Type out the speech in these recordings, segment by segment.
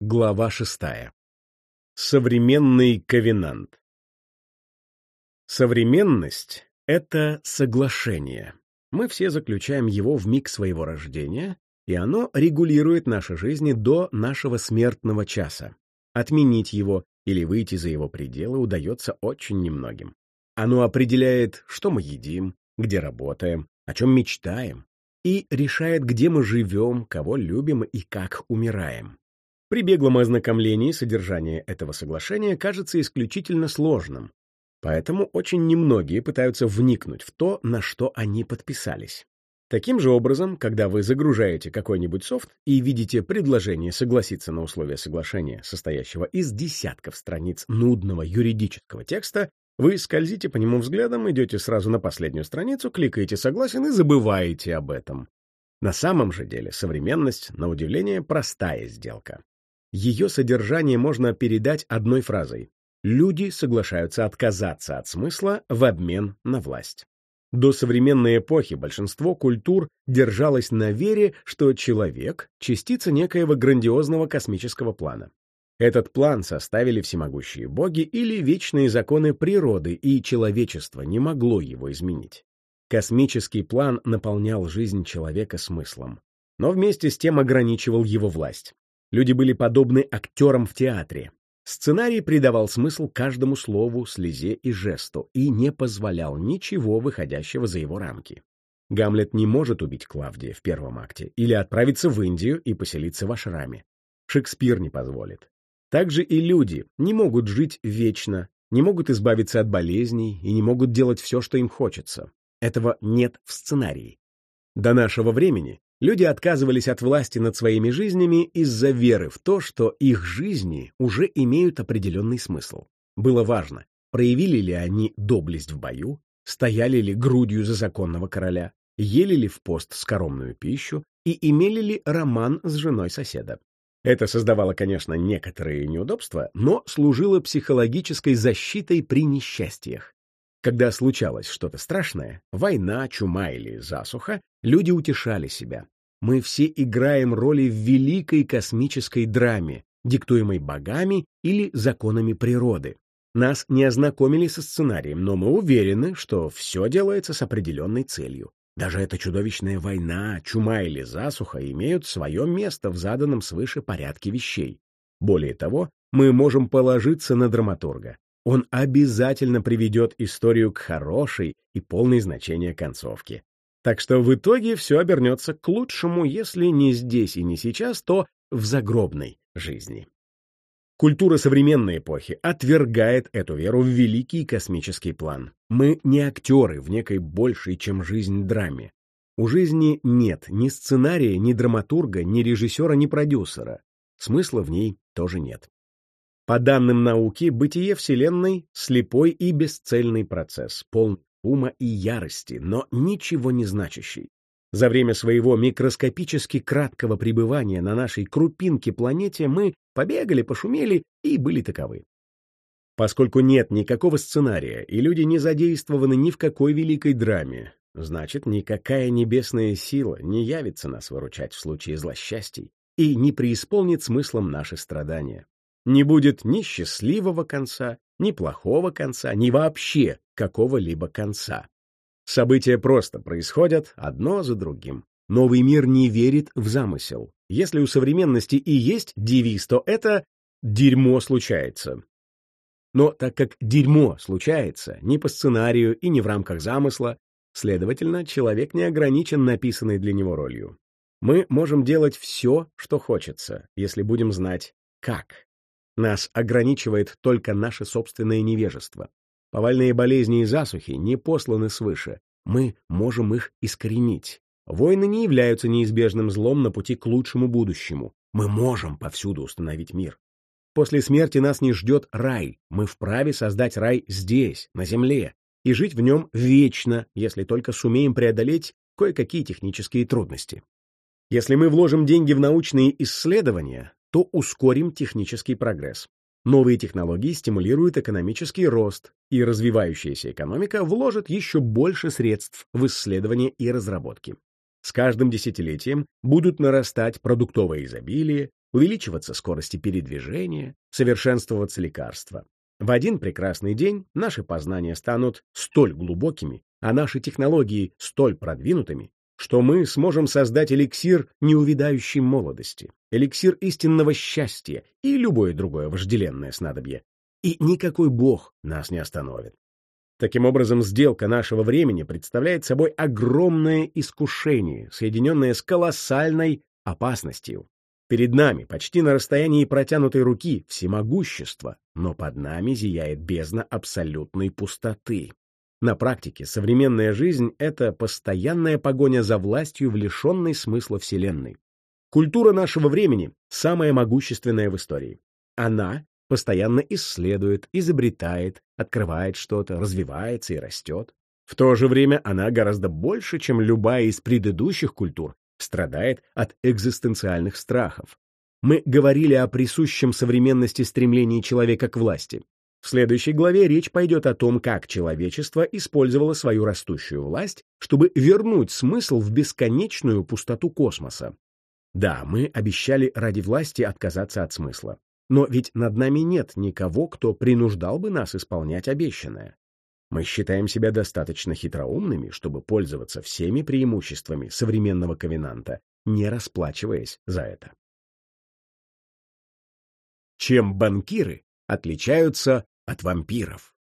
Глава шестая. Современный ковенант. Современность — это соглашение. Мы все заключаем его в миг своего рождения, и оно регулирует наши жизни до нашего смертного часа. Отменить его или выйти за его пределы удается очень немногим. Оно определяет, что мы едим, где работаем, о чем мечтаем, и решает, где мы живем, кого любим и как умираем. При беглом ознакомлении содержание этого соглашения кажется исключительно сложным, поэтому очень немногие пытаются вникнуть в то, на что они подписались. Таким же образом, когда вы загружаете какой-нибудь софт и видите предложение согласиться на условия соглашения, состоящего из десятков страниц нудного юридического текста, вы скользите по нему взглядом, идете сразу на последнюю страницу, кликаете «Согласен» и забываете об этом. На самом же деле современность, на удивление, простая сделка. Ее содержание можно передать одной фразой. Люди соглашаются отказаться от смысла в обмен на власть. До современной эпохи большинство культур держалось на вере, что человек — частица некоего грандиозного космического плана. Этот план составили всемогущие боги или вечные законы природы, и человечество не могло его изменить. Космический план наполнял жизнь человека смыслом, но вместе с тем ограничивал его власть. Люди были подобны актерам в театре. Сценарий придавал смысл каждому слову, слезе и жесту и не позволял ничего выходящего за его рамки. Гамлет не может убить Клавдия в первом акте или отправиться в Индию и поселиться в ашраме. Шекспир не позволит. Также и люди не могут жить вечно, не могут избавиться от болезней и не могут делать все, что им хочется. Этого нет в сценарии. До нашего времени Люди отказывались от власти над своими жизнями из-за веры в то, что их жизни уже имеют определенный смысл. Было важно, проявили ли они доблесть в бою, стояли ли грудью за законного короля, ели ли в пост скоромную пищу и имели ли роман с женой соседа. Это создавало, конечно, некоторые неудобства, но служило психологической защитой при несчастьях. Когда случалось что-то страшное, война, чума или засуха, люди утешали себя. Мы все играем роли в великой космической драме, диктуемой богами или законами природы. Нас не ознакомили со сценарием, но мы уверены, что все делается с определенной целью. Даже эта чудовищная война, чума или засуха имеют свое место в заданном свыше порядке вещей. Более того, мы можем положиться на драматурга он обязательно приведет историю к хорошей и полной значения концовке. Так что в итоге все обернется к лучшему, если не здесь и не сейчас, то в загробной жизни. Культура современной эпохи отвергает эту веру в великий космический план. Мы не актеры в некой большей, чем жизнь, драме. У жизни нет ни сценария, ни драматурга, ни режиссера, ни продюсера. Смысла в ней тоже нет. По данным науки, бытие Вселенной — слепой и бесцельный процесс, полный ума и ярости, но ничего не значащий. За время своего микроскопически краткого пребывания на нашей крупинке планете мы побегали, пошумели и были таковы. Поскольку нет никакого сценария, и люди не задействованы ни в какой великой драме, значит, никакая небесная сила не явится нас выручать в случае злосчастий и не преисполнит смыслом наши страдания. Не будет ни счастливого конца, ни плохого конца, ни вообще какого-либо конца. События просто происходят одно за другим. Новый мир не верит в замысел. Если у современности и есть девиз, то это «дерьмо случается». Но так как дерьмо случается не по сценарию и не в рамках замысла, следовательно, человек не ограничен написанной для него ролью. Мы можем делать все, что хочется, если будем знать, как. Нас ограничивает только наше собственное невежество. Повальные болезни и засухи не посланы свыше. Мы можем их искоренить. Войны не являются неизбежным злом на пути к лучшему будущему. Мы можем повсюду установить мир. После смерти нас не ждет рай. Мы вправе создать рай здесь, на земле, и жить в нем вечно, если только сумеем преодолеть кое-какие технические трудности. Если мы вложим деньги в научные исследования, то ускорим технический прогресс. Новые технологии стимулируют экономический рост, и развивающаяся экономика вложит еще больше средств в исследования и разработки. С каждым десятилетием будут нарастать продуктовое изобилие, увеличиваться скорости передвижения, совершенствоваться лекарства. В один прекрасный день наши познания станут столь глубокими, а наши технологии столь продвинутыми, что мы сможем создать эликсир неувидающей молодости, эликсир истинного счастья и любое другое вожделенное снадобье. И никакой бог нас не остановит. Таким образом, сделка нашего времени представляет собой огромное искушение, соединенное с колоссальной опасностью. Перед нами, почти на расстоянии протянутой руки, всемогущество, но под нами зияет бездна абсолютной пустоты. На практике современная жизнь — это постоянная погоня за властью в лишенной смысла Вселенной. Культура нашего времени — самая могущественная в истории. Она постоянно исследует, изобретает, открывает что-то, развивается и растет. В то же время она гораздо больше, чем любая из предыдущих культур, страдает от экзистенциальных страхов. Мы говорили о присущем современности стремлении человека к власти. В следующей главе речь пойдет о том, как человечество использовало свою растущую власть, чтобы вернуть смысл в бесконечную пустоту космоса. Да, мы обещали ради власти отказаться от смысла. Но ведь над нами нет никого, кто принуждал бы нас исполнять обещанное. Мы считаем себя достаточно хитроумными, чтобы пользоваться всеми преимуществами современного ковенанта, не расплачиваясь за это. Чем банкиры отличаются от вампиров?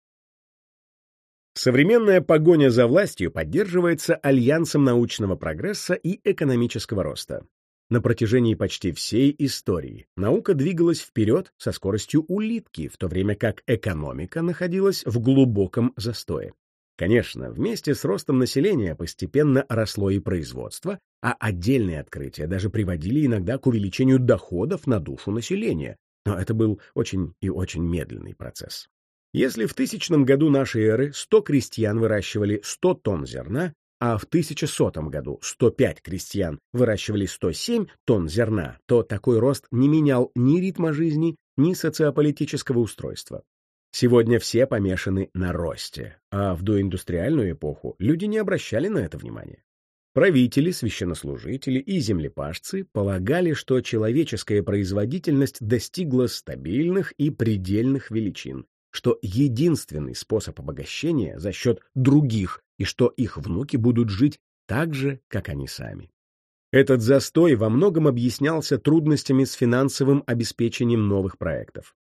Современная погоня за властью поддерживается альянсом научного прогресса и экономического роста. На протяжении почти всей истории наука двигалась вперед со скоростью улитки, в то время как экономика находилась в глубоком застое. Конечно, вместе с ростом населения постепенно росло и производство, а отдельные открытия даже приводили иногда к увеличению доходов на душу населения, но это был очень и очень медленный процесс. Если в тысячном году нашей эры 100 крестьян выращивали 100 тонн зерна, а в 1100 году 105 крестьян выращивали 107 тонн зерна, то такой рост не менял ни ритма жизни, ни социополитического устройства. Сегодня все помешаны на росте, а в доиндустриальную эпоху люди не обращали на это внимания. Правители, священнослужители и землепашцы полагали, что человеческая производительность достигла стабильных и предельных величин, что единственный способ обогащения за счет других и что их внуки будут жить так же, как они сами. Этот застой во многом объяснялся трудностями с финансовым обеспечением новых проектов.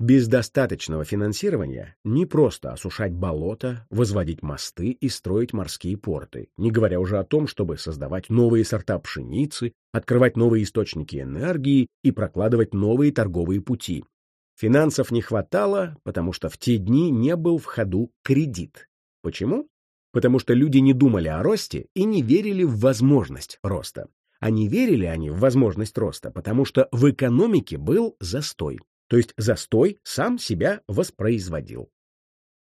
Без достаточного финансирования не просто осушать болота, возводить мосты и строить морские порты, не говоря уже о том, чтобы создавать новые сорта пшеницы, открывать новые источники энергии и прокладывать новые торговые пути. Финансов не хватало, потому что в те дни не был в ходу кредит. Почему? потому что люди не думали о росте и не верили в возможность роста. А не верили они в возможность роста, потому что в экономике был застой. То есть застой сам себя воспроизводил.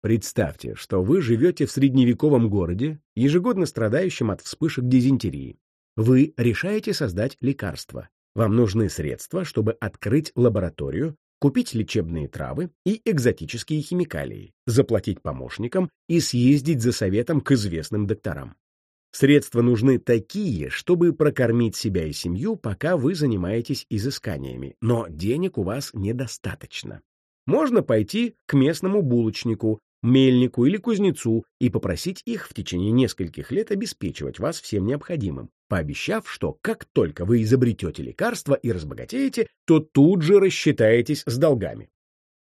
Представьте, что вы живете в средневековом городе, ежегодно страдающем от вспышек дизентерии. Вы решаете создать лекарство. Вам нужны средства, чтобы открыть лабораторию, купить лечебные травы и экзотические химикалии, заплатить помощникам и съездить за советом к известным докторам. Средства нужны такие, чтобы прокормить себя и семью, пока вы занимаетесь изысканиями, но денег у вас недостаточно. Можно пойти к местному булочнику, мельнику или кузнецу и попросить их в течение нескольких лет обеспечивать вас всем необходимым, пообещав, что как только вы изобретете лекарство и разбогатеете, то тут же рассчитаетесь с долгами.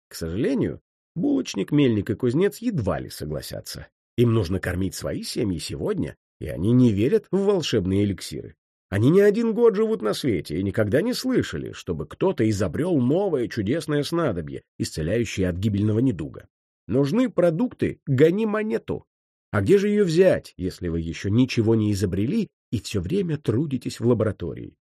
К сожалению, булочник, мельник и кузнец едва ли согласятся. Им нужно кормить свои семьи сегодня, и они не верят в волшебные эликсиры. Они не один год живут на свете и никогда не слышали, чтобы кто-то изобрел новое чудесное снадобье, исцеляющее от гибельного недуга. Нужны продукты, гони монету. А где же ее взять, если вы еще ничего не изобрели и все время трудитесь в лаборатории?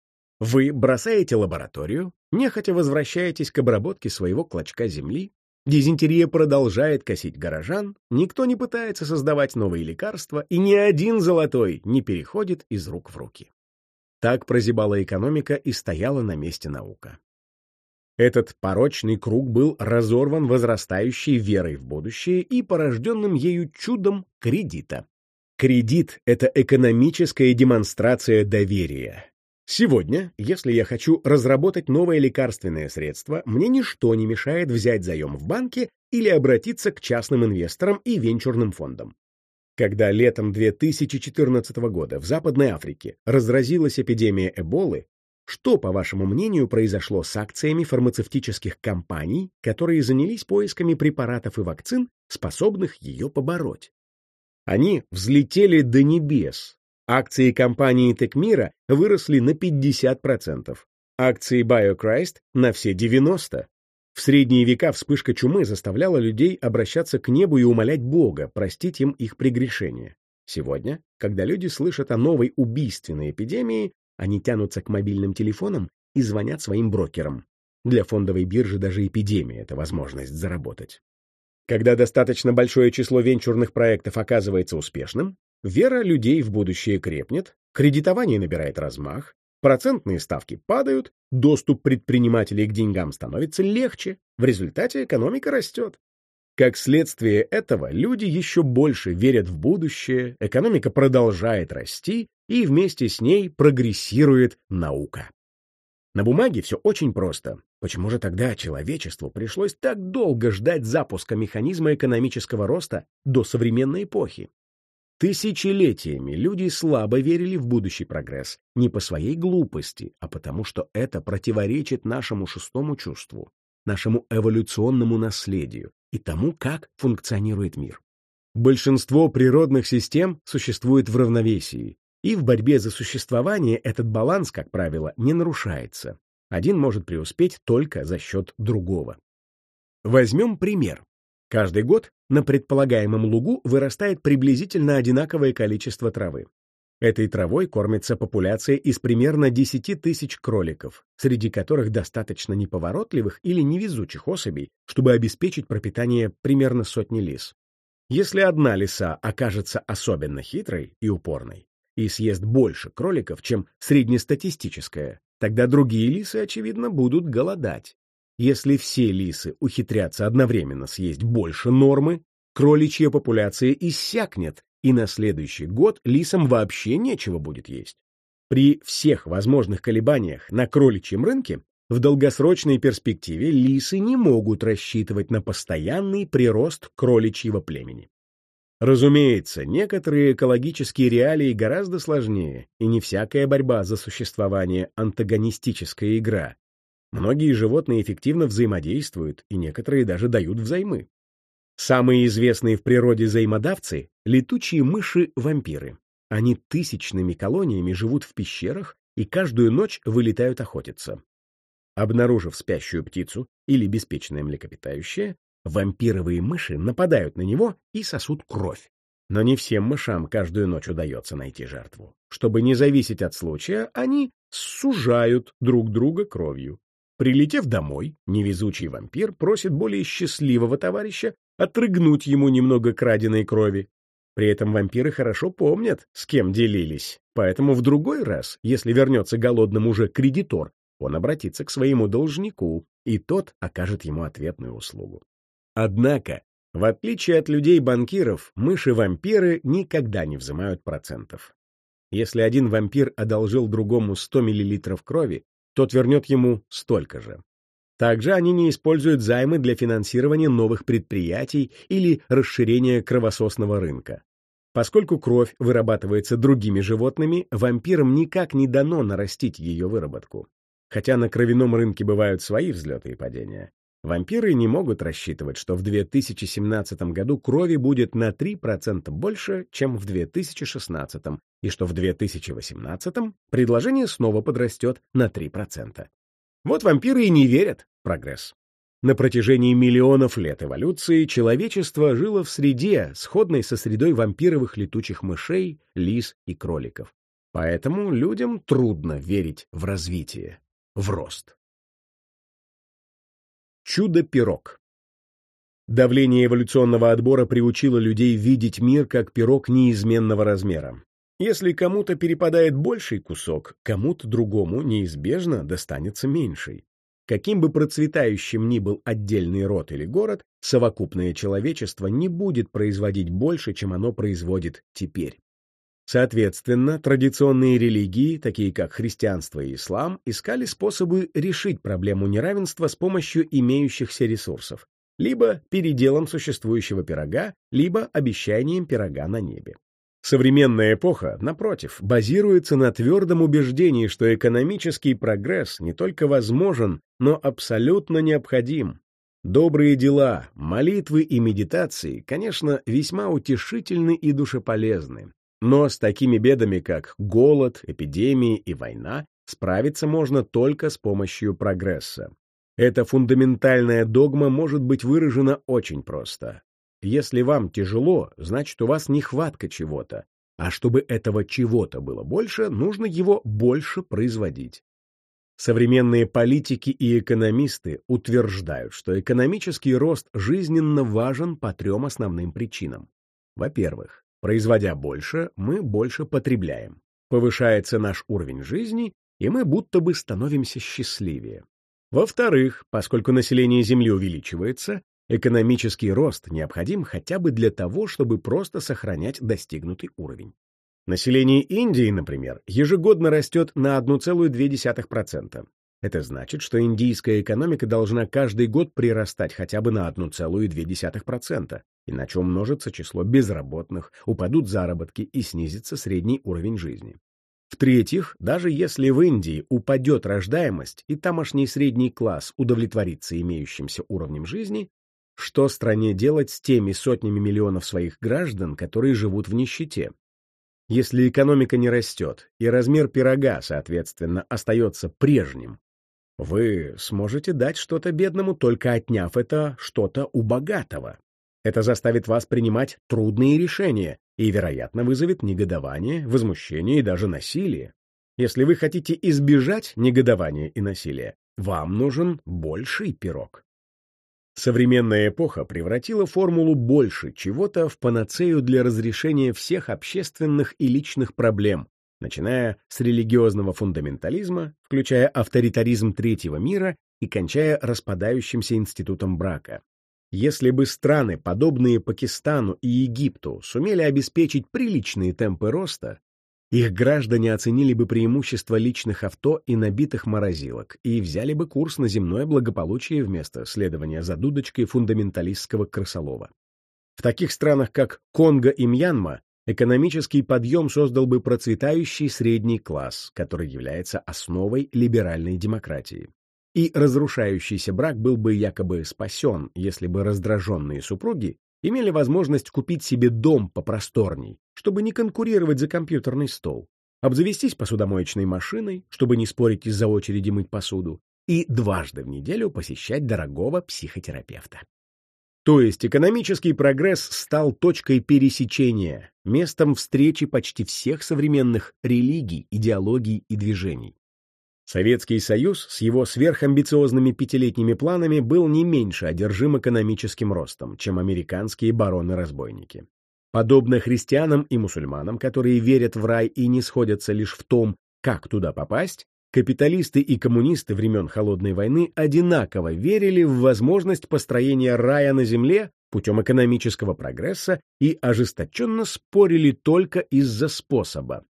Вы бросаете лабораторию, нехотя возвращаетесь к обработке своего клочка земли, дизентерия продолжает косить горожан, никто не пытается создавать новые лекарства, и ни один золотой не переходит из рук в руки. Так прозябала экономика и стояла на месте наука. Этот порочный круг был разорван возрастающей верой в будущее и порожденным ею чудом кредита. Кредит — это экономическая демонстрация доверия. Сегодня, если я хочу разработать новое лекарственное средство, мне ничто не мешает взять заем в банке или обратиться к частным инвесторам и венчурным фондам. Когда летом 2014 года в Западной Африке разразилась эпидемия Эболы, что, по вашему мнению, произошло с акциями фармацевтических компаний, которые занялись поисками препаратов и вакцин, способных ее побороть? Они взлетели до небес. Акции компании Текмира выросли на 50%, акции BioChrist на все 90%. В средние века вспышка чумы заставляла людей обращаться к небу и умолять Бога простить им их прегрешения. Сегодня, когда люди слышат о новой убийственной эпидемии, они тянутся к мобильным телефонам и звонят своим брокерам. Для фондовой биржи даже эпидемия — это возможность заработать. Когда достаточно большое число венчурных проектов оказывается успешным, вера людей в будущее крепнет, кредитование набирает размах, процентные ставки падают, доступ предпринимателей к деньгам становится легче, в результате экономика растет. Как следствие этого, люди еще больше верят в будущее, экономика продолжает расти, и вместе с ней прогрессирует наука. На бумаге все очень просто. Почему же тогда человечеству пришлось так долго ждать запуска механизма экономического роста до современной эпохи? Тысячелетиями люди слабо верили в будущий прогресс, не по своей глупости, а потому что это противоречит нашему шестому чувству, нашему эволюционному наследию, и тому, как функционирует мир. Большинство природных систем существует в равновесии, и в борьбе за существование этот баланс, как правило, не нарушается. Один может преуспеть только за счет другого. Возьмем пример. Каждый год на предполагаемом лугу вырастает приблизительно одинаковое количество травы. Этой травой кормится популяция из примерно 10 тысяч кроликов, среди которых достаточно неповоротливых или невезучих особей, чтобы обеспечить пропитание примерно сотни лис. Если одна лиса окажется особенно хитрой и упорной и съест больше кроликов, чем среднестатистическая, тогда другие лисы, очевидно, будут голодать. Если все лисы ухитрятся одновременно съесть больше нормы, кроличья популяция иссякнет, и на следующий год лисам вообще нечего будет есть. При всех возможных колебаниях на кроличьем рынке в долгосрочной перспективе лисы не могут рассчитывать на постоянный прирост кроличьего племени. Разумеется, некоторые экологические реалии гораздо сложнее, и не всякая борьба за существование антагонистическая игра. Многие животные эффективно взаимодействуют, и некоторые даже дают взаймы. Самые известные в природе взаимодавцы — летучие мыши-вампиры. Они тысячными колониями живут в пещерах и каждую ночь вылетают охотиться. Обнаружив спящую птицу или беспечное млекопитающее, вампировые мыши нападают на него и сосут кровь. Но не всем мышам каждую ночь удается найти жертву. Чтобы не зависеть от случая, они сужают друг друга кровью. Прилетев домой, невезучий вампир просит более счастливого товарища отрыгнуть ему немного краденой крови. При этом вампиры хорошо помнят, с кем делились, поэтому в другой раз, если вернется голодным уже кредитор, он обратится к своему должнику, и тот окажет ему ответную услугу. Однако, в отличие от людей-банкиров, мыши-вампиры никогда не взимают процентов. Если один вампир одолжил другому 100 мл крови, тот вернет ему столько же. Также они не используют займы для финансирования новых предприятий или расширения кровососного рынка. Поскольку кровь вырабатывается другими животными, вампирам никак не дано нарастить ее выработку. Хотя на кровяном рынке бывают свои взлеты и падения. Вампиры не могут рассчитывать, что в 2017 году крови будет на 3% больше, чем в 2016, и что в 2018 предложение снова подрастет на 3%. Вот вампиры и не верят в прогресс. На протяжении миллионов лет эволюции человечество жило в среде, сходной со средой вампировых летучих мышей, лис и кроликов. Поэтому людям трудно верить в развитие, в рост. Чудо-пирог Давление эволюционного отбора приучило людей видеть мир как пирог неизменного размера. Если кому-то перепадает больший кусок, кому-то другому неизбежно достанется меньший. Каким бы процветающим ни был отдельный род или город, совокупное человечество не будет производить больше, чем оно производит теперь. Соответственно, традиционные религии, такие как христианство и ислам, искали способы решить проблему неравенства с помощью имеющихся ресурсов, либо переделом существующего пирога, либо обещанием пирога на небе. Современная эпоха, напротив, базируется на твердом убеждении, что экономический прогресс не только возможен, но абсолютно необходим. Добрые дела, молитвы и медитации, конечно, весьма утешительны и душеполезны, но с такими бедами, как голод, эпидемии и война, справиться можно только с помощью прогресса. Эта фундаментальная догма может быть выражена очень просто. Если вам тяжело, значит, у вас нехватка чего-то, а чтобы этого чего-то было больше, нужно его больше производить. Современные политики и экономисты утверждают, что экономический рост жизненно важен по трем основным причинам. Во-первых, Производя больше, мы больше потребляем. Повышается наш уровень жизни, и мы будто бы становимся счастливее. Во-вторых, поскольку население Земли увеличивается, экономический рост необходим хотя бы для того, чтобы просто сохранять достигнутый уровень. Население Индии, например, ежегодно растет на 1,2%. Это значит, что индийская экономика должна каждый год прирастать хотя бы на 1,2%, иначе умножится число безработных, упадут заработки и снизится средний уровень жизни. В-третьих, даже если в Индии упадет рождаемость и тамошний средний класс удовлетворится имеющимся уровнем жизни, что стране делать с теми сотнями миллионов своих граждан, которые живут в нищете? Если экономика не растет, и размер пирога, соответственно, остается прежним, вы сможете дать что-то бедному, только отняв это что-то у богатого. Это заставит вас принимать трудные решения и, вероятно, вызовет негодование, возмущение и даже насилие. Если вы хотите избежать негодования и насилия, вам нужен больший пирог. Современная эпоха превратила формулу «больше» чего-то в панацею для разрешения всех общественных и личных проблем, начиная с религиозного фундаментализма, включая авторитаризм третьего мира и кончая распадающимся институтом брака. Если бы страны, подобные Пакистану и Египту, сумели обеспечить приличные темпы роста, их граждане оценили бы преимущество личных авто и набитых морозилок и взяли бы курс на земное благополучие вместо следования за дудочкой фундаменталистского крысолова. В таких странах, как Конго и Мьянма, экономический подъем создал бы процветающий средний класс, который является основой либеральной демократии. И разрушающийся брак был бы якобы спасен, если бы раздраженные супруги имели возможность купить себе дом попросторней, чтобы не конкурировать за компьютерный стол, обзавестись посудомоечной машиной, чтобы не спорить из-за очереди мыть посуду, и дважды в неделю посещать дорогого психотерапевта. То есть экономический прогресс стал точкой пересечения, местом встречи почти всех современных религий, идеологий и движений. Советский Союз с его сверхамбициозными пятилетними планами был не меньше одержим экономическим ростом, чем американские бароны-разбойники. Подобно христианам и мусульманам, которые верят в рай и не сходятся лишь в том, как туда попасть, Капиталисты и коммунисты времен Холодной войны одинаково верили в возможность построения рая на земле путем экономического прогресса и ожесточенно спорили только из-за способа.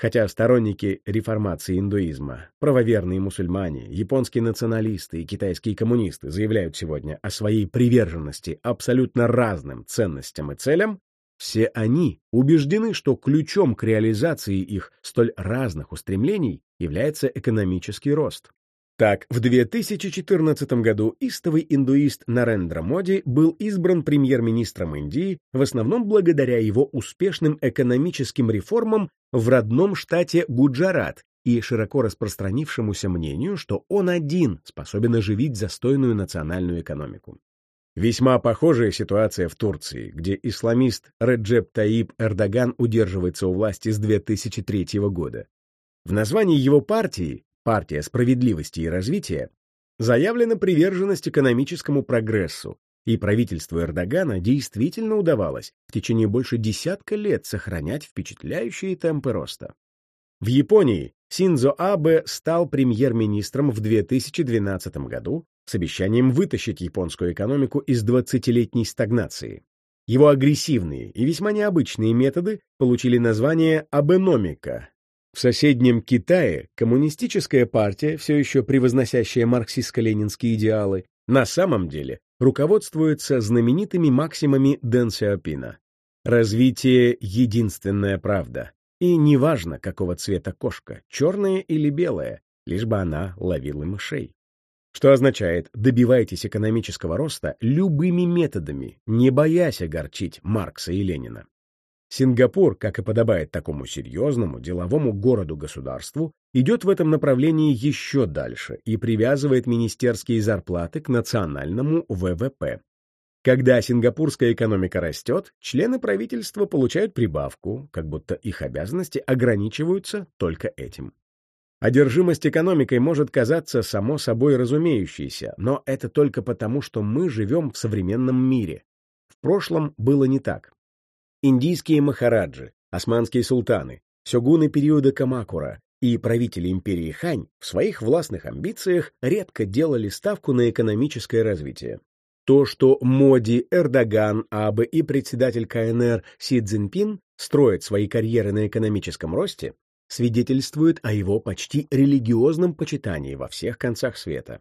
Хотя сторонники реформации индуизма, правоверные мусульмане, японские националисты и китайские коммунисты заявляют сегодня о своей приверженности абсолютно разным ценностям и целям, все они убеждены, что ключом к реализации их столь разных устремлений является экономический рост. Так, в 2014 году истовый индуист Нарендра Моди был избран премьер-министром Индии в основном благодаря его успешным экономическим реформам в родном штате Гуджарат и широко распространившемуся мнению, что он один способен оживить застойную национальную экономику. Весьма похожая ситуация в Турции, где исламист Реджеп Таип Эрдоган удерживается у власти с 2003 года. В названии его партии «Партия справедливости и развития» заявлена приверженность экономическому прогрессу, и правительству Эрдогана действительно удавалось в течение больше десятка лет сохранять впечатляющие темпы роста. В Японии Синзо Абе стал премьер-министром в 2012 году с обещанием вытащить японскую экономику из 20-летней стагнации. Его агрессивные и весьма необычные методы получили название абеномика. В соседнем Китае коммунистическая партия, все еще превозносящая марксистско-ленинские идеалы, на самом деле руководствуется знаменитыми максимами Дэн Сяопина. Развитие — единственная правда. И неважно, какого цвета кошка, черная или белая, лишь бы она ловила мышей. Что означает, добивайтесь экономического роста любыми методами, не боясь огорчить Маркса и Ленина. Сингапур, как и подобает такому серьезному деловому городу-государству, идет в этом направлении еще дальше и привязывает министерские зарплаты к национальному ВВП. Когда сингапурская экономика растет, члены правительства получают прибавку, как будто их обязанности ограничиваются только этим. Одержимость экономикой может казаться само собой разумеющейся, но это только потому, что мы живем в современном мире. В прошлом было не так. Индийские махараджи, османские султаны, сёгуны периода Камакура и правители империи Хань в своих властных амбициях редко делали ставку на экономическое развитие. То, что Моди, Эрдоган, Абе и председатель КНР Си Цзиньпин строят свои карьеры на экономическом росте, свидетельствует о его почти религиозном почитании во всех концах света.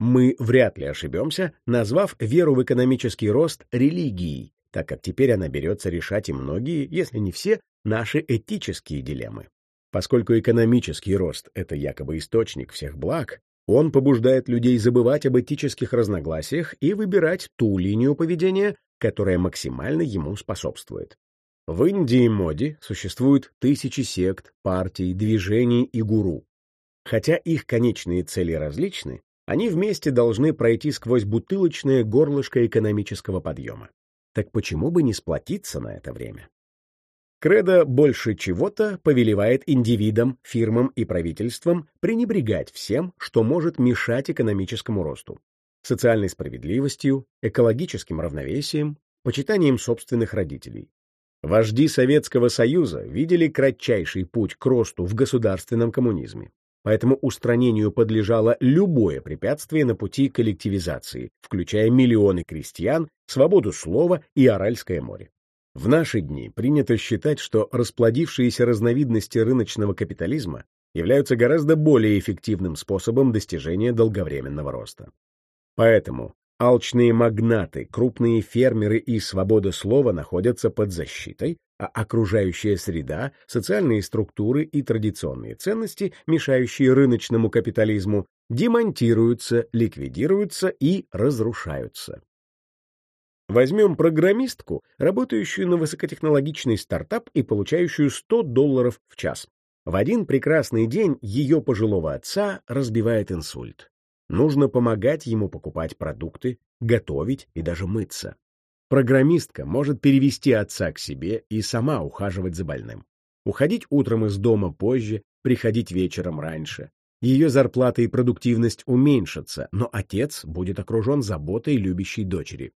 Мы вряд ли ошибемся, назвав веру в экономический рост религией, так как теперь она берется решать и многие, если не все, наши этические дилеммы. Поскольку экономический рост — это якобы источник всех благ, он побуждает людей забывать об этических разногласиях и выбирать ту линию поведения, которая максимально ему способствует. В Индии моде существуют тысячи сект, партий, движений и гуру. Хотя их конечные цели различны, они вместе должны пройти сквозь бутылочное горлышко экономического подъема. Так почему бы не сплотиться на это время? Кредо больше чего-то повелевает индивидам, фирмам и правительствам пренебрегать всем, что может мешать экономическому росту. Социальной справедливостью, экологическим равновесием, почитанием собственных родителей. Вожди Советского Союза видели кратчайший путь к росту в государственном коммунизме. Поэтому устранению подлежало любое препятствие на пути коллективизации, включая миллионы крестьян, свободу слова и Аральское море. В наши дни принято считать, что расплодившиеся разновидности рыночного капитализма являются гораздо более эффективным способом достижения долговременного роста. Поэтому алчные магнаты, крупные фермеры и свобода слова находятся под защитой, а окружающая среда, социальные структуры и традиционные ценности, мешающие рыночному капитализму, демонтируются, ликвидируются и разрушаются. Возьмем программистку, работающую на высокотехнологичный стартап и получающую 100 долларов в час. В один прекрасный день ее пожилого отца разбивает инсульт. Нужно помогать ему покупать продукты, готовить и даже мыться. Программистка может перевести отца к себе и сама ухаживать за больным. Уходить утром из дома позже, приходить вечером раньше. Ее зарплата и продуктивность уменьшатся, но отец будет окружен заботой любящей дочери.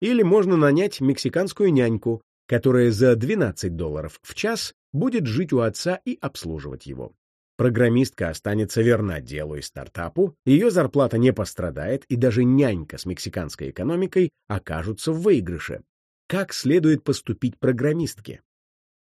Или можно нанять мексиканскую няньку, которая за 12 долларов в час будет жить у отца и обслуживать его. Программистка останется верна делу и стартапу, ее зарплата не пострадает, и даже нянька с мексиканской экономикой окажутся в выигрыше. Как следует поступить программистке?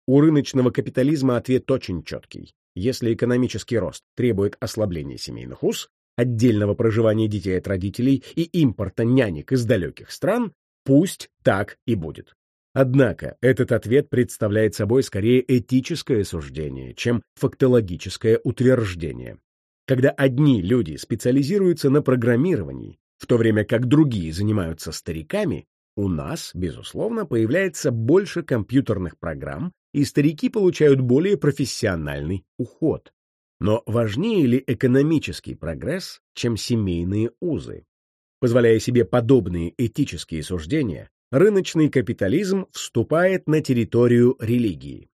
У рыночного капитализма ответ очень четкий. Если экономический рост требует ослабления семейных уз, отдельного проживания детей от родителей и импорта нянек из далеких стран, пусть так и будет. Однако этот ответ представляет собой скорее этическое суждение, чем фактологическое утверждение. Когда одни люди специализируются на программировании, в то время как другие занимаются стариками, у нас, безусловно, появляется больше компьютерных программ, и старики получают более профессиональный уход. Но важнее ли экономический прогресс, чем семейные узы? Позволяя себе подобные этические суждения, рыночный капитализм вступает на территорию религии.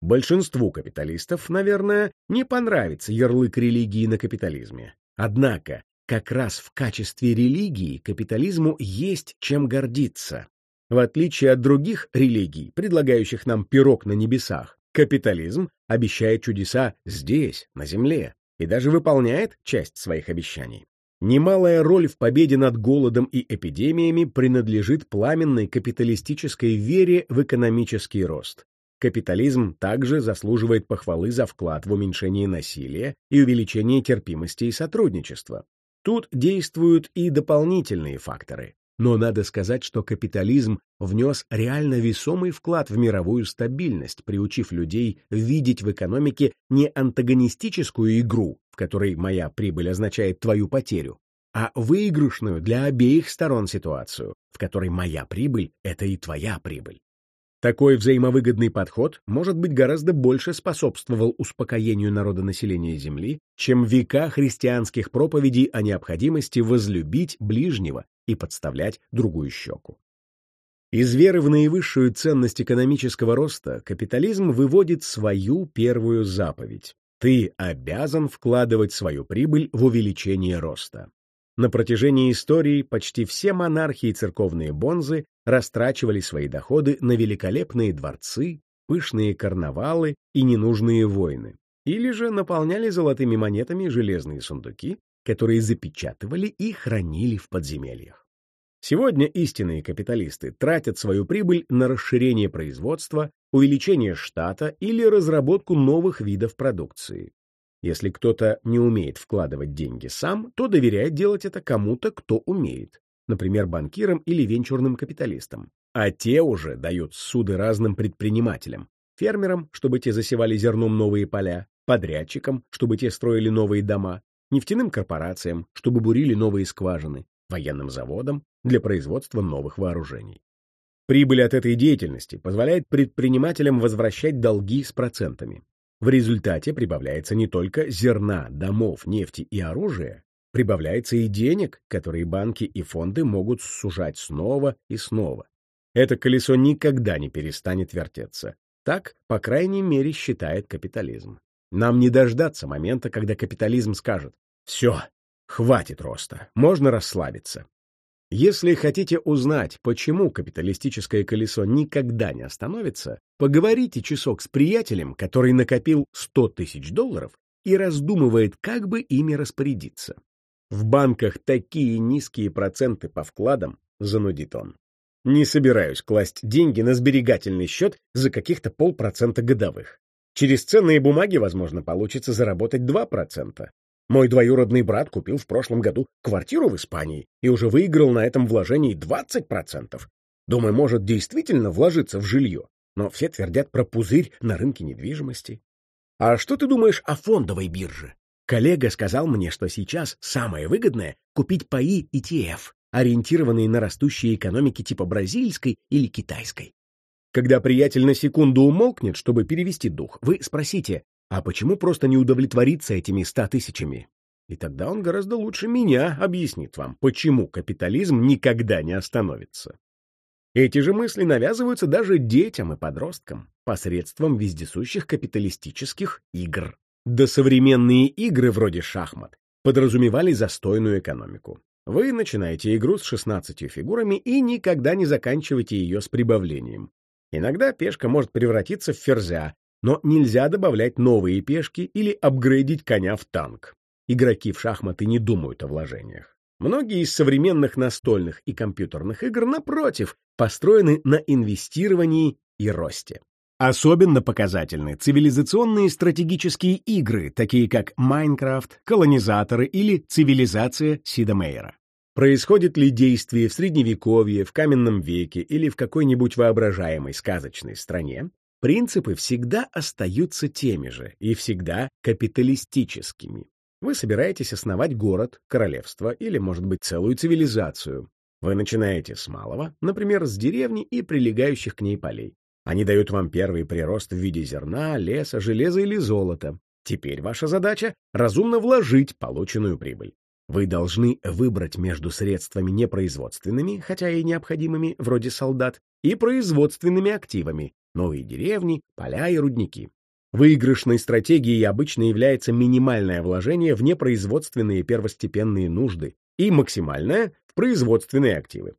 Большинству капиталистов, наверное, не понравится ярлык религии на капитализме. Однако, как раз в качестве религии капитализму есть чем гордиться. В отличие от других религий, предлагающих нам пирог на небесах, капитализм обещает чудеса здесь, на земле, и даже выполняет часть своих обещаний. Немалая роль в победе над голодом и эпидемиями принадлежит пламенной капиталистической вере в экономический рост. Капитализм также заслуживает похвалы за вклад в уменьшение насилия и увеличение терпимости и сотрудничества. Тут действуют и дополнительные факторы. Но надо сказать, что капитализм внес реально весомый вклад в мировую стабильность, приучив людей видеть в экономике не антагонистическую игру, в которой моя прибыль означает твою потерю, а выигрышную для обеих сторон ситуацию, в которой моя прибыль — это и твоя прибыль. Такой взаимовыгодный подход, может быть, гораздо больше способствовал успокоению народонаселения Земли, чем века христианских проповедей о необходимости возлюбить ближнего и подставлять другую щеку. Из веры в наивысшую ценность экономического роста капитализм выводит свою первую заповедь. Ты обязан вкладывать свою прибыль в увеличение роста. На протяжении истории почти все монархи и церковные бонзы растрачивали свои доходы на великолепные дворцы, пышные карнавалы и ненужные войны, или же наполняли золотыми монетами железные сундуки, которые запечатывали и хранили в подземельях. Сегодня истинные капиталисты тратят свою прибыль на расширение производства, увеличение штата или разработку новых видов продукции. Если кто-то не умеет вкладывать деньги сам, то доверяет делать это кому-то, кто умеет например, банкирам или венчурным капиталистам. А те уже дают суды разным предпринимателям, фермерам, чтобы те засевали зерном новые поля, подрядчикам, чтобы те строили новые дома, нефтяным корпорациям, чтобы бурили новые скважины, военным заводам для производства новых вооружений. Прибыль от этой деятельности позволяет предпринимателям возвращать долги с процентами. В результате прибавляется не только зерна, домов, нефти и оружия, прибавляется и денег, которые банки и фонды могут сужать снова и снова. Это колесо никогда не перестанет вертеться. Так, по крайней мере, считает капитализм. Нам не дождаться момента, когда капитализм скажет «Все, хватит роста, можно расслабиться». Если хотите узнать, почему капиталистическое колесо никогда не остановится, поговорите часок с приятелем, который накопил 100 тысяч долларов и раздумывает, как бы ими распорядиться. В банках такие низкие проценты по вкладам, занудит он. Не собираюсь класть деньги на сберегательный счет за каких-то полпроцента годовых. Через ценные бумаги, возможно, получится заработать 2%. Мой двоюродный брат купил в прошлом году квартиру в Испании и уже выиграл на этом вложении 20%. Думаю, может действительно вложиться в жилье, но все твердят про пузырь на рынке недвижимости. А что ты думаешь о фондовой бирже? Коллега сказал мне, что сейчас самое выгодное — купить паи ETF, ориентированные на растущие экономики типа бразильской или китайской. Когда приятель на секунду умолкнет, чтобы перевести дух, вы спросите, а почему просто не удовлетвориться этими ста тысячами? И тогда он гораздо лучше меня объяснит вам, почему капитализм никогда не остановится. Эти же мысли навязываются даже детям и подросткам посредством вездесущих капиталистических игр. Досовременные игры вроде шахмат подразумевали застойную экономику. Вы начинаете игру с 16 фигурами и никогда не заканчиваете ее с прибавлением. Иногда пешка может превратиться в ферзя, но нельзя добавлять новые пешки или апгрейдить коня в танк. Игроки в шахматы не думают о вложениях. Многие из современных настольных и компьютерных игр, напротив, построены на инвестировании и росте. Особенно показательны цивилизационные стратегические игры, такие как Майнкрафт, Колонизаторы или Цивилизация Сида Мейера. Происходит ли действие в Средневековье, в каменном веке или в какой-нибудь воображаемой сказочной стране, принципы всегда остаются теми же и всегда капиталистическими. Вы собираетесь основать город, королевство или, может быть, целую цивилизацию. Вы начинаете с малого, например, с деревни и прилегающих к ней полей. Они дают вам первый прирост в виде зерна, леса, железа или золота. Теперь ваша задача — разумно вложить полученную прибыль. Вы должны выбрать между средствами непроизводственными, хотя и необходимыми, вроде солдат, и производственными активами, новые деревни, поля и рудники. Выигрышной стратегией обычно является минимальное вложение в непроизводственные первостепенные нужды и максимальное — в производственные активы.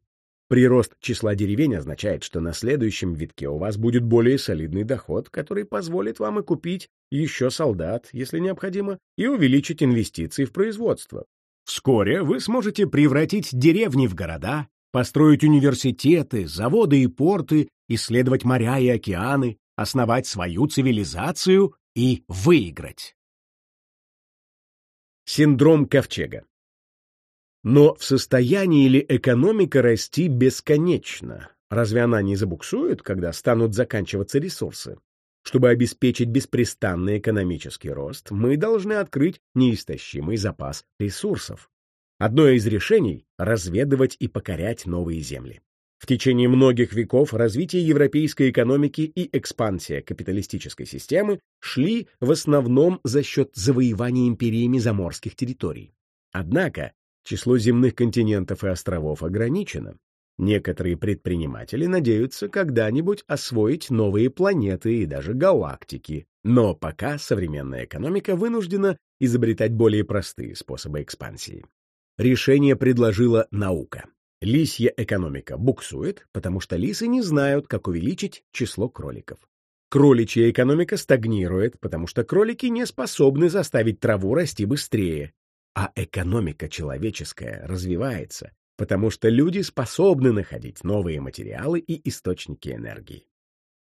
Прирост числа деревень означает, что на следующем витке у вас будет более солидный доход, который позволит вам и купить еще солдат, если необходимо, и увеличить инвестиции в производство. Вскоре вы сможете превратить деревни в города, построить университеты, заводы и порты, исследовать моря и океаны, основать свою цивилизацию и выиграть. Синдром ковчега. Но в состоянии ли экономика расти бесконечно? Разве она не забуксует, когда станут заканчиваться ресурсы? Чтобы обеспечить беспрестанный экономический рост, мы должны открыть неистощимый запас ресурсов. Одно из решений — разведывать и покорять новые земли. В течение многих веков развитие европейской экономики и экспансия капиталистической системы шли в основном за счет завоевания империями заморских территорий. Однако число земных континентов и островов ограничено. Некоторые предприниматели надеются когда-нибудь освоить новые планеты и даже галактики, но пока современная экономика вынуждена изобретать более простые способы экспансии. Решение предложила наука. Лисья экономика буксует, потому что лисы не знают, как увеличить число кроликов. Кроличья экономика стагнирует, потому что кролики не способны заставить траву расти быстрее. А экономика человеческая развивается, потому что люди способны находить новые материалы и источники энергии.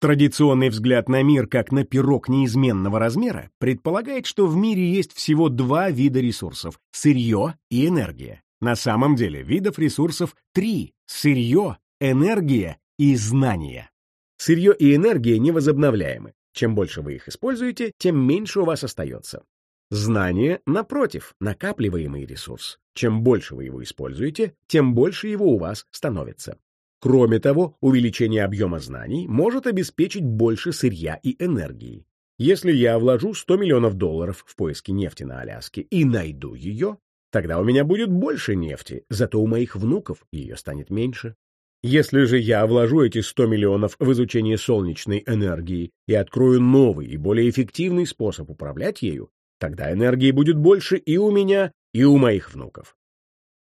Традиционный взгляд на мир как на пирог неизменного размера предполагает, что в мире есть всего два вида ресурсов — сырье и энергия. На самом деле видов ресурсов три — сырье, энергия и знания. Сырье и энергия невозобновляемы. Чем больше вы их используете, тем меньше у вас остается. Знание, напротив, накапливаемый ресурс. Чем больше вы его используете, тем больше его у вас становится. Кроме того, увеличение объема знаний может обеспечить больше сырья и энергии. Если я вложу 100 миллионов долларов в поиски нефти на Аляске и найду ее, Тогда у меня будет больше нефти, зато у моих внуков ее станет меньше. Если же я вложу эти 100 миллионов в изучение солнечной энергии и открою новый и более эффективный способ управлять ею, тогда энергии будет больше и у меня, и у моих внуков.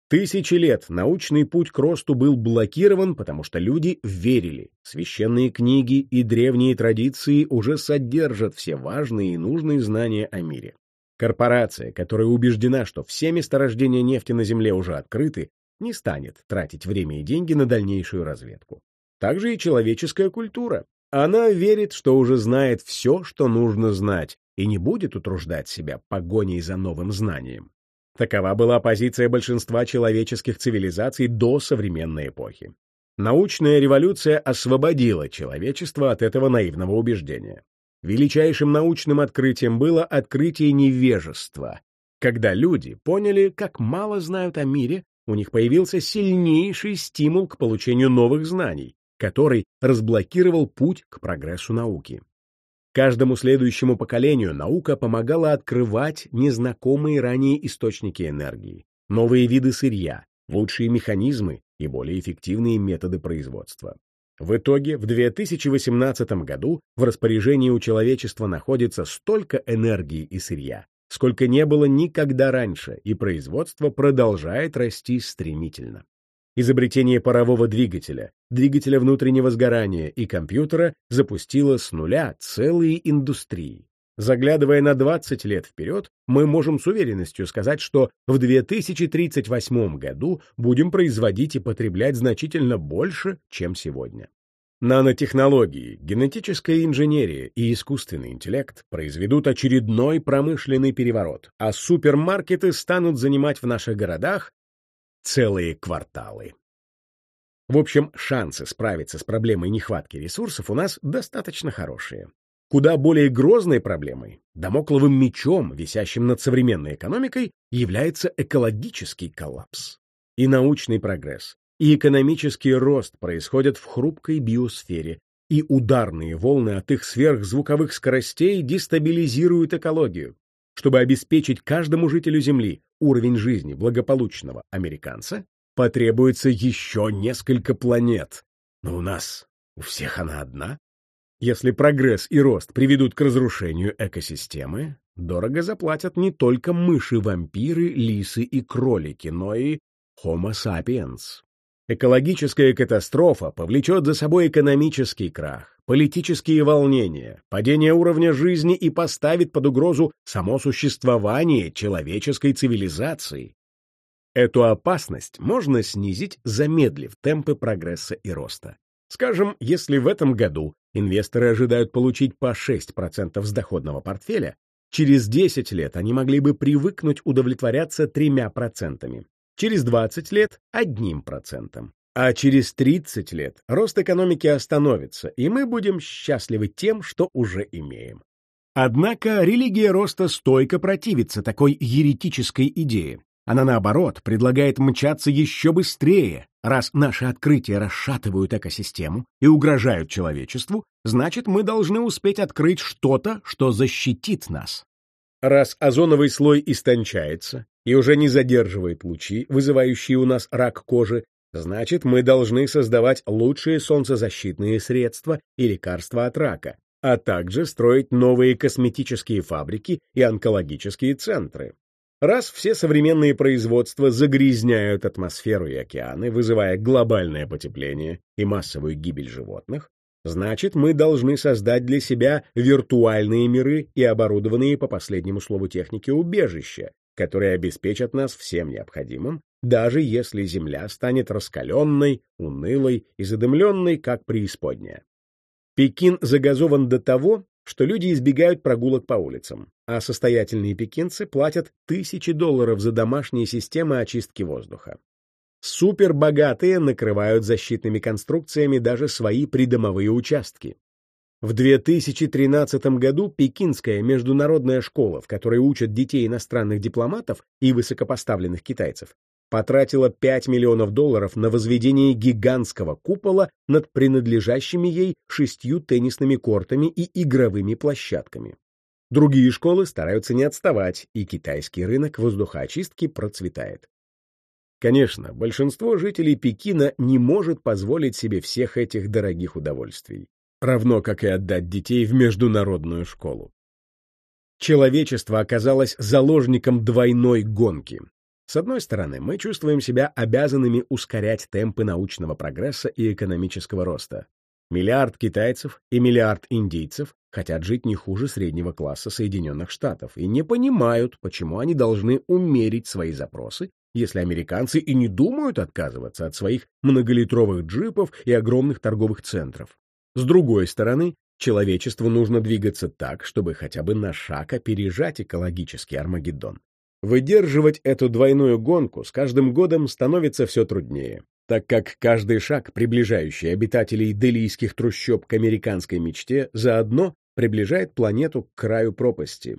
Тысячи лет научный путь к росту был блокирован, потому что люди верили. Священные книги и древние традиции уже содержат все важные и нужные знания о мире. Корпорация, которая убеждена, что все месторождения нефти на Земле уже открыты, не станет тратить время и деньги на дальнейшую разведку. Также и человеческая культура. Она верит, что уже знает все, что нужно знать, и не будет утруждать себя погоней за новым знанием. Такова была позиция большинства человеческих цивилизаций до современной эпохи. Научная революция освободила человечество от этого наивного убеждения. Величайшим научным открытием было открытие невежества. Когда люди поняли, как мало знают о мире, у них появился сильнейший стимул к получению новых знаний, который разблокировал путь к прогрессу науки. Каждому следующему поколению наука помогала открывать незнакомые ранее источники энергии, новые виды сырья, лучшие механизмы и более эффективные методы производства. В итоге в 2018 году в распоряжении у человечества находится столько энергии и сырья, сколько не было никогда раньше, и производство продолжает расти стремительно. Изобретение парового двигателя, двигателя внутреннего сгорания и компьютера запустило с нуля целые индустрии. Заглядывая на 20 лет вперед, мы можем с уверенностью сказать, что в 2038 году будем производить и потреблять значительно больше, чем сегодня. Нанотехнологии, генетическая инженерия и искусственный интеллект произведут очередной промышленный переворот, а супермаркеты станут занимать в наших городах целые кварталы. В общем, шансы справиться с проблемой нехватки ресурсов у нас достаточно хорошие. Куда более грозной проблемой, домокловым мечом, висящим над современной экономикой, является экологический коллапс. И научный прогресс, и экономический рост происходят в хрупкой биосфере, и ударные волны от их сверхзвуковых скоростей дестабилизируют экологию. Чтобы обеспечить каждому жителю Земли уровень жизни благополучного американца, потребуется еще несколько планет. Но у нас у всех она одна. Если прогресс и рост приведут к разрушению экосистемы, дорого заплатят не только мыши-вампиры, лисы и кролики, но и Homo sapiens. Экологическая катастрофа повлечет за собой экономический крах, политические волнения, падение уровня жизни и поставит под угрозу само существование человеческой цивилизации. Эту опасность можно снизить, замедлив темпы прогресса и роста. Скажем, если в этом году инвесторы ожидают получить по 6% с доходного портфеля, через 10 лет они могли бы привыкнуть удовлетворяться 3%, через 20 лет — 1%. А через 30 лет рост экономики остановится, и мы будем счастливы тем, что уже имеем. Однако религия роста стойко противится такой еретической идее. Она, наоборот, предлагает мчаться еще быстрее. Раз наши открытия расшатывают экосистему и угрожают человечеству, значит, мы должны успеть открыть что-то, что защитит нас. Раз озоновый слой истончается и уже не задерживает лучи, вызывающие у нас рак кожи, Значит, мы должны создавать лучшие солнцезащитные средства и лекарства от рака, а также строить новые косметические фабрики и онкологические центры. Раз все современные производства загрязняют атмосферу и океаны, вызывая глобальное потепление и массовую гибель животных, значит, мы должны создать для себя виртуальные миры и оборудованные по последнему слову техники убежища, которые обеспечат нас всем необходимым, даже если земля станет раскаленной, унылой и задымленной, как преисподняя. Пекин загазован до того, что люди избегают прогулок по улицам, а состоятельные пекинцы платят тысячи долларов за домашние системы очистки воздуха. Супербогатые накрывают защитными конструкциями даже свои придомовые участки. В 2013 году Пекинская международная школа, в которой учат детей иностранных дипломатов и высокопоставленных китайцев, потратила 5 миллионов долларов на возведение гигантского купола над принадлежащими ей шестью теннисными кортами и игровыми площадками. Другие школы стараются не отставать, и китайский рынок воздухоочистки процветает. Конечно, большинство жителей Пекина не может позволить себе всех этих дорогих удовольствий равно как и отдать детей в международную школу. Человечество оказалось заложником двойной гонки. С одной стороны, мы чувствуем себя обязанными ускорять темпы научного прогресса и экономического роста. Миллиард китайцев и миллиард индийцев хотят жить не хуже среднего класса Соединенных Штатов и не понимают, почему они должны умерить свои запросы, если американцы и не думают отказываться от своих многолитровых джипов и огромных торговых центров. С другой стороны, человечеству нужно двигаться так, чтобы хотя бы на шаг опережать экологический Армагеддон. Выдерживать эту двойную гонку с каждым годом становится все труднее, так как каждый шаг, приближающий обитателей делийских трущоб к американской мечте, заодно приближает планету к краю пропасти.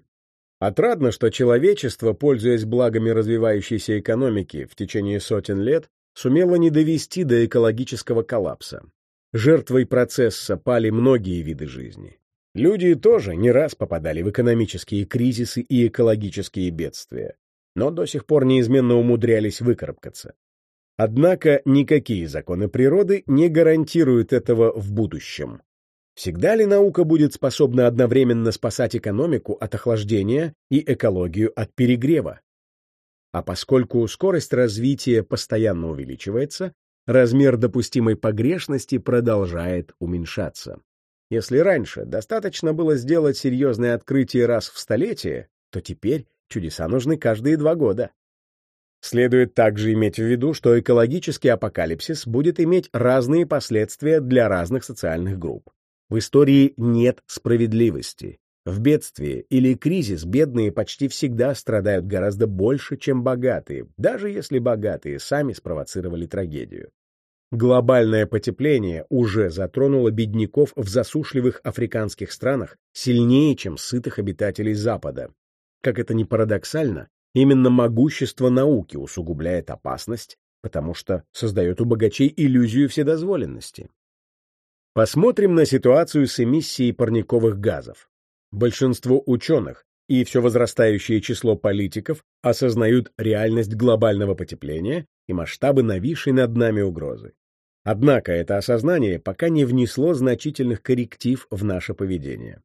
Отрадно, что человечество, пользуясь благами развивающейся экономики в течение сотен лет, сумело не довести до экологического коллапса. Жертвой процесса пали многие виды жизни. Люди тоже не раз попадали в экономические кризисы и экологические бедствия, но до сих пор неизменно умудрялись выкарабкаться. Однако никакие законы природы не гарантируют этого в будущем. Всегда ли наука будет способна одновременно спасать экономику от охлаждения и экологию от перегрева? А поскольку скорость развития постоянно увеличивается, размер допустимой погрешности продолжает уменьшаться. Если раньше достаточно было сделать серьезное открытие раз в столетие, то теперь чудеса нужны каждые два года. Следует также иметь в виду, что экологический апокалипсис будет иметь разные последствия для разных социальных групп. В истории нет справедливости. В бедствии или кризис бедные почти всегда страдают гораздо больше, чем богатые, даже если богатые сами спровоцировали трагедию. Глобальное потепление уже затронуло бедняков в засушливых африканских странах сильнее, чем сытых обитателей Запада. Как это ни парадоксально, именно могущество науки усугубляет опасность, потому что создает у богачей иллюзию вседозволенности. Посмотрим на ситуацию с эмиссией парниковых газов. Большинство ученых и все возрастающее число политиков осознают реальность глобального потепления и масштабы нависшей над нами угрозы. Однако это осознание пока не внесло значительных корректив в наше поведение.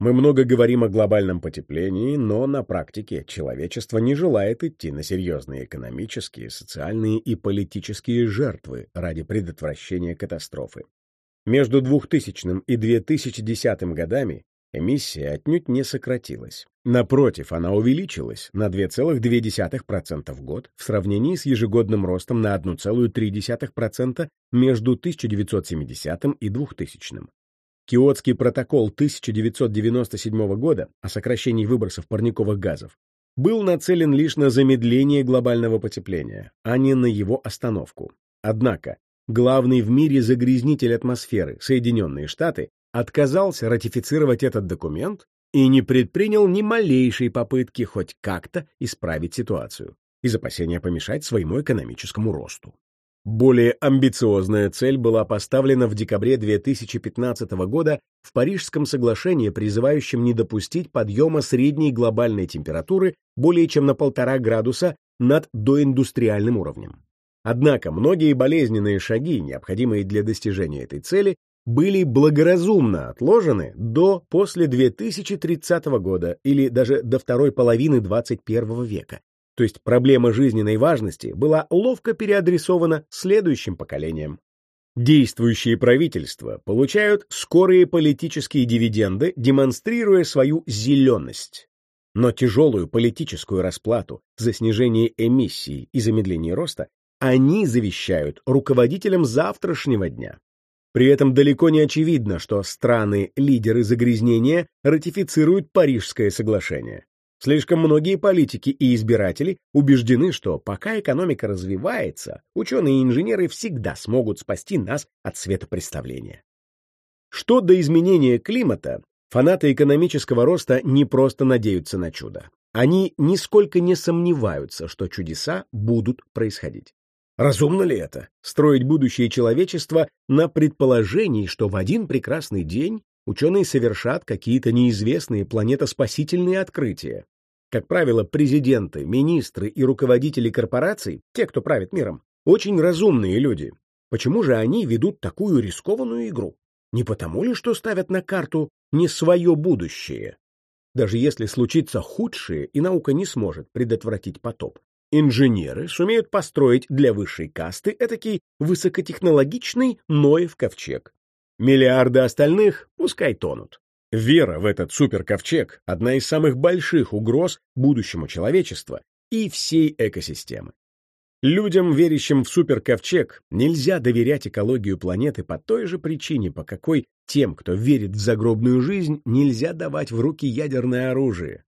Мы много говорим о глобальном потеплении, но на практике человечество не желает идти на серьезные экономические, социальные и политические жертвы ради предотвращения катастрофы. Между 2000 и 2010 годами Эмиссия отнюдь не сократилась. Напротив, она увеличилась на 2,2% в год в сравнении с ежегодным ростом на 1,3% между 1970 и 2000. Киотский протокол 1997 года о сокращении выбросов парниковых газов был нацелен лишь на замедление глобального потепления, а не на его остановку. Однако, главный в мире загрязнитель атмосферы, Соединенные Штаты, отказался ратифицировать этот документ и не предпринял ни малейшей попытки хоть как-то исправить ситуацию из опасения помешать своему экономическому росту. Более амбициозная цель была поставлена в декабре 2015 года в Парижском соглашении, призывающем не допустить подъема средней глобальной температуры более чем на полтора градуса над доиндустриальным уровнем. Однако многие болезненные шаги, необходимые для достижения этой цели, были благоразумно отложены до после 2030 года или даже до второй половины 21 века. То есть проблема жизненной важности была ловко переадресована следующим поколениям. Действующие правительства получают скорые политические дивиденды, демонстрируя свою зеленность. Но тяжелую политическую расплату за снижение эмиссий и замедление роста они завещают руководителям завтрашнего дня. При этом далеко не очевидно, что страны-лидеры загрязнения ратифицируют Парижское соглашение. Слишком многие политики и избиратели убеждены, что пока экономика развивается, ученые и инженеры всегда смогут спасти нас от светопредставления. Что до изменения климата, фанаты экономического роста не просто надеются на чудо. Они нисколько не сомневаются, что чудеса будут происходить. Разумно ли это — строить будущее человечества на предположении, что в один прекрасный день ученые совершат какие-то неизвестные планетоспасительные открытия? Как правило, президенты, министры и руководители корпораций, те, кто правит миром, очень разумные люди. Почему же они ведут такую рискованную игру? Не потому ли, что ставят на карту не свое будущее? Даже если случится худшее, и наука не сможет предотвратить потоп, Инженеры сумеют построить для высшей касты этакий высокотехнологичный Ноев ковчег. Миллиарды остальных пускай тонут. Вера в этот суперковчег — одна из самых больших угроз будущему человечества и всей экосистемы. Людям, верящим в суперковчег, нельзя доверять экологию планеты по той же причине, по какой тем, кто верит в загробную жизнь, нельзя давать в руки ядерное оружие.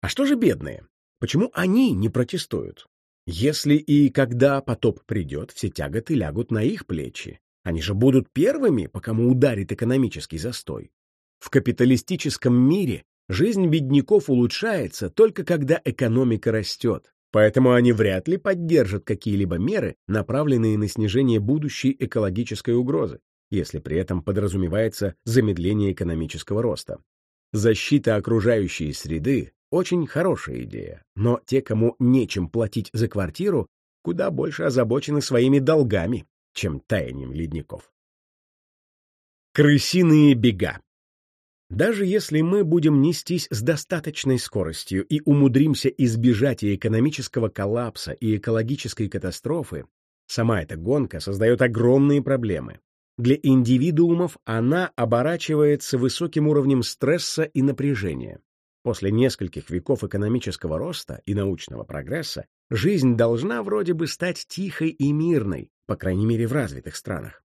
А что же бедные? Почему они не протестуют? Если и когда потоп придет, все тяготы лягут на их плечи. Они же будут первыми, по кому ударит экономический застой. В капиталистическом мире жизнь бедняков улучшается только когда экономика растет, поэтому они вряд ли поддержат какие-либо меры, направленные на снижение будущей экологической угрозы, если при этом подразумевается замедление экономического роста. Защита окружающей среды очень хорошая идея, но те, кому нечем платить за квартиру, куда больше озабочены своими долгами, чем таянием ледников. Крысиные бега Даже если мы будем нестись с достаточной скоростью и умудримся избежать и экономического коллапса, и экологической катастрофы, сама эта гонка создает огромные проблемы. Для индивидуумов она оборачивается высоким уровнем стресса и напряжения. После нескольких веков экономического роста и научного прогресса жизнь должна вроде бы стать тихой и мирной, по крайней мере в развитых странах.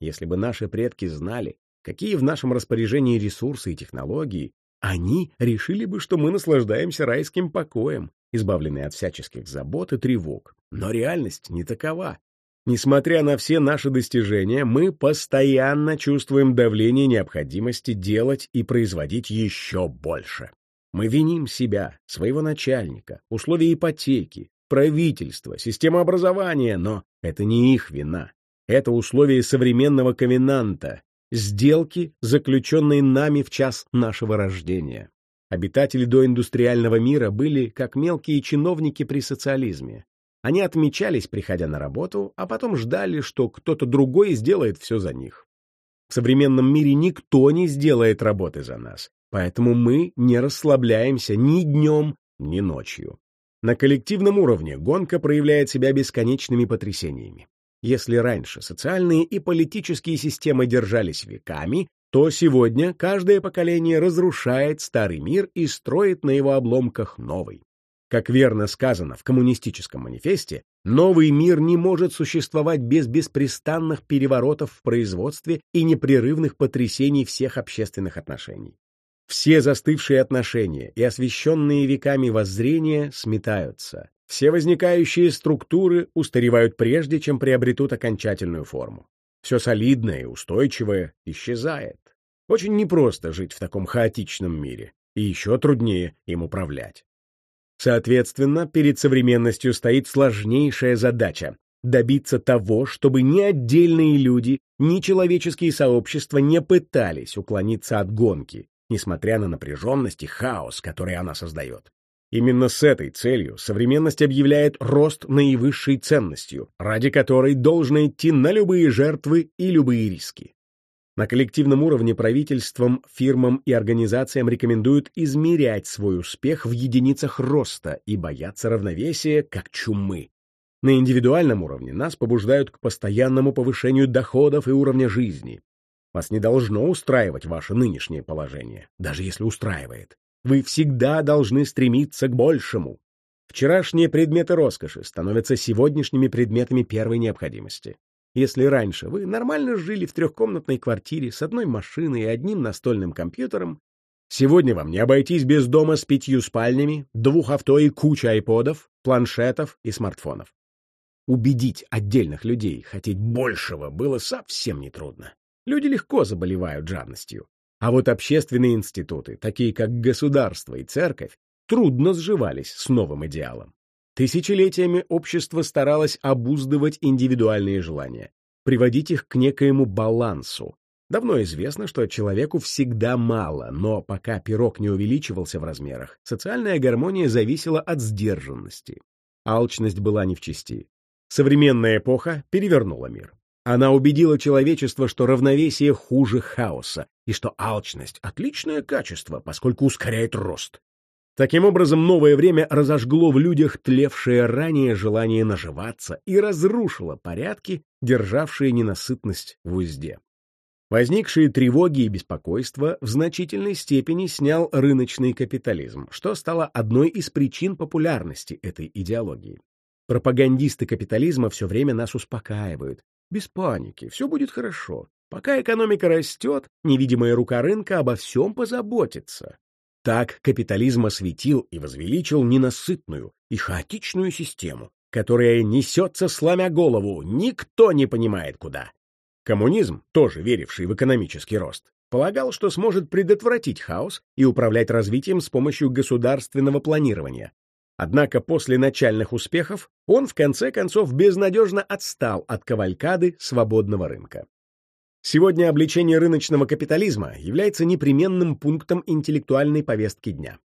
Если бы наши предки знали, какие в нашем распоряжении ресурсы и технологии, они решили бы, что мы наслаждаемся райским покоем, избавленные от всяческих забот и тревог. Но реальность не такова. Несмотря на все наши достижения, мы постоянно чувствуем давление необходимости делать и производить еще больше. Мы виним себя, своего начальника, условия ипотеки, правительство, систему образования, но это не их вина. Это условия современного ковенанта, сделки, заключенные нами в час нашего рождения. Обитатели доиндустриального мира были как мелкие чиновники при социализме. Они отмечались, приходя на работу, а потом ждали, что кто-то другой сделает все за них. В современном мире никто не сделает работы за нас. Поэтому мы не расслабляемся ни днем, ни ночью. На коллективном уровне гонка проявляет себя бесконечными потрясениями. Если раньше социальные и политические системы держались веками, то сегодня каждое поколение разрушает старый мир и строит на его обломках новый. Как верно сказано в коммунистическом манифесте, новый мир не может существовать без беспрестанных переворотов в производстве и непрерывных потрясений всех общественных отношений. Все застывшие отношения и освещенные веками воззрения сметаются. Все возникающие структуры устаревают прежде, чем приобретут окончательную форму. Все солидное и устойчивое исчезает. Очень непросто жить в таком хаотичном мире, и еще труднее им управлять. Соответственно, перед современностью стоит сложнейшая задача — добиться того, чтобы ни отдельные люди, ни человеческие сообщества не пытались уклониться от гонки, несмотря на напряженность и хаос, который она создает. Именно с этой целью современность объявляет рост наивысшей ценностью, ради которой должно идти на любые жертвы и любые риски. На коллективном уровне правительствам, фирмам и организациям рекомендуют измерять свой успех в единицах роста и бояться равновесия как чумы. На индивидуальном уровне нас побуждают к постоянному повышению доходов и уровня жизни. Вас не должно устраивать ваше нынешнее положение, даже если устраивает. Вы всегда должны стремиться к большему. Вчерашние предметы роскоши становятся сегодняшними предметами первой необходимости. Если раньше вы нормально жили в трехкомнатной квартире с одной машиной и одним настольным компьютером, сегодня вам не обойтись без дома с пятью спальнями, двух авто и кучей айподов, планшетов и смартфонов. Убедить отдельных людей хотеть большего было совсем нетрудно. Люди легко заболевают жадностью. А вот общественные институты, такие как государство и церковь, трудно сживались с новым идеалом. Тысячелетиями общество старалось обуздывать индивидуальные желания, приводить их к некоему балансу. Давно известно, что человеку всегда мало, но пока пирог не увеличивался в размерах, социальная гармония зависела от сдержанности. Алчность была не в чести. Современная эпоха перевернула мир. Она убедила человечество, что равновесие хуже хаоса, и что алчность — отличное качество, поскольку ускоряет рост. Таким образом, новое время разожгло в людях тлевшее ранее желание наживаться и разрушило порядки, державшие ненасытность в узде. Возникшие тревоги и беспокойства в значительной степени снял рыночный капитализм, что стало одной из причин популярности этой идеологии. Пропагандисты капитализма все время нас успокаивают. Без паники, все будет хорошо. Пока экономика растет, невидимая рука рынка обо всем позаботится. Так капитализм осветил и возвеличил ненасытную и хаотичную систему, которая несется, сломя голову, никто не понимает куда. Коммунизм, тоже веривший в экономический рост, полагал, что сможет предотвратить хаос и управлять развитием с помощью государственного планирования. Однако после начальных успехов он в конце концов безнадежно отстал от кавалькады свободного рынка. Сегодня обличение рыночного капитализма является непременным пунктом интеллектуальной повестки дня.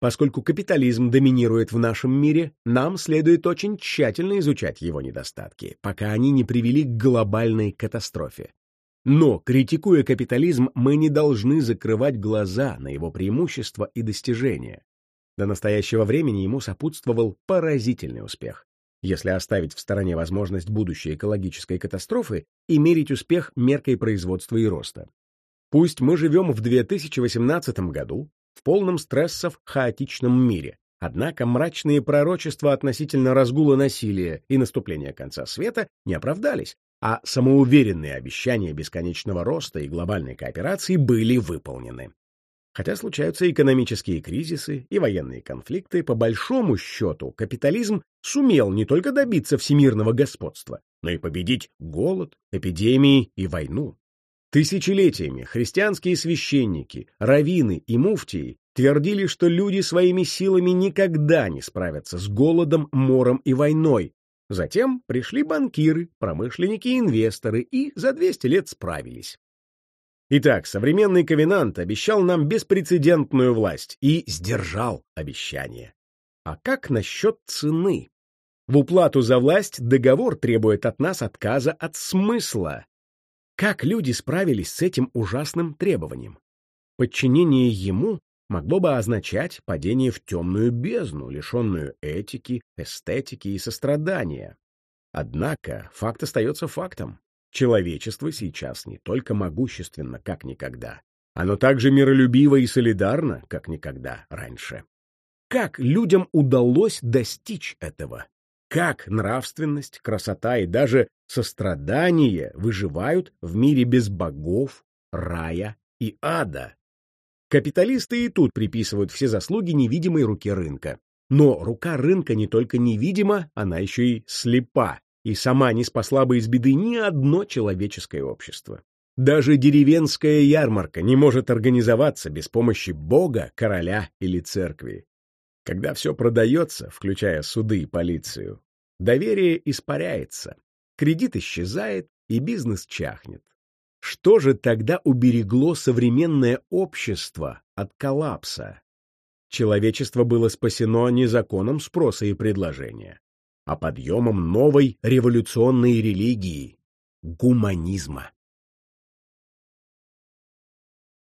Поскольку капитализм доминирует в нашем мире, нам следует очень тщательно изучать его недостатки, пока они не привели к глобальной катастрофе. Но, критикуя капитализм, мы не должны закрывать глаза на его преимущества и достижения. До настоящего времени ему сопутствовал поразительный успех если оставить в стороне возможность будущей экологической катастрофы и мерить успех меркой производства и роста. Пусть мы живем в 2018 году в полном стрессов хаотичном мире, однако мрачные пророчества относительно разгула насилия и наступления конца света не оправдались, а самоуверенные обещания бесконечного роста и глобальной кооперации были выполнены. Хотя случаются экономические кризисы и военные конфликты, по большому счету капитализм сумел не только добиться всемирного господства, но и победить голод, эпидемии и войну. Тысячелетиями христианские священники, раввины и муфтии твердили, что люди своими силами никогда не справятся с голодом, мором и войной. Затем пришли банкиры, промышленники и инвесторы и за 200 лет справились. Итак, современный ковенант обещал нам беспрецедентную власть и сдержал обещание. А как насчет цены? В уплату за власть договор требует от нас отказа от смысла. Как люди справились с этим ужасным требованием? Подчинение ему могло бы означать падение в темную бездну, лишенную этики, эстетики и сострадания. Однако факт остается фактом. Человечество сейчас не только могущественно, как никогда, оно также миролюбиво и солидарно, как никогда раньше. Как людям удалось достичь этого? Как нравственность, красота и даже сострадание выживают в мире без богов, рая и ада? Капиталисты и тут приписывают все заслуги невидимой руке рынка. Но рука рынка не только невидима, она еще и слепа, и сама не спасла бы из беды ни одно человеческое общество. Даже деревенская ярмарка не может организоваться без помощи бога, короля или церкви. Когда все продается, включая суды и полицию, доверие испаряется, кредит исчезает и бизнес чахнет. Что же тогда уберегло современное общество от коллапса? Человечество было спасено не законом спроса и предложения, а подъемом новой революционной религии — гуманизма.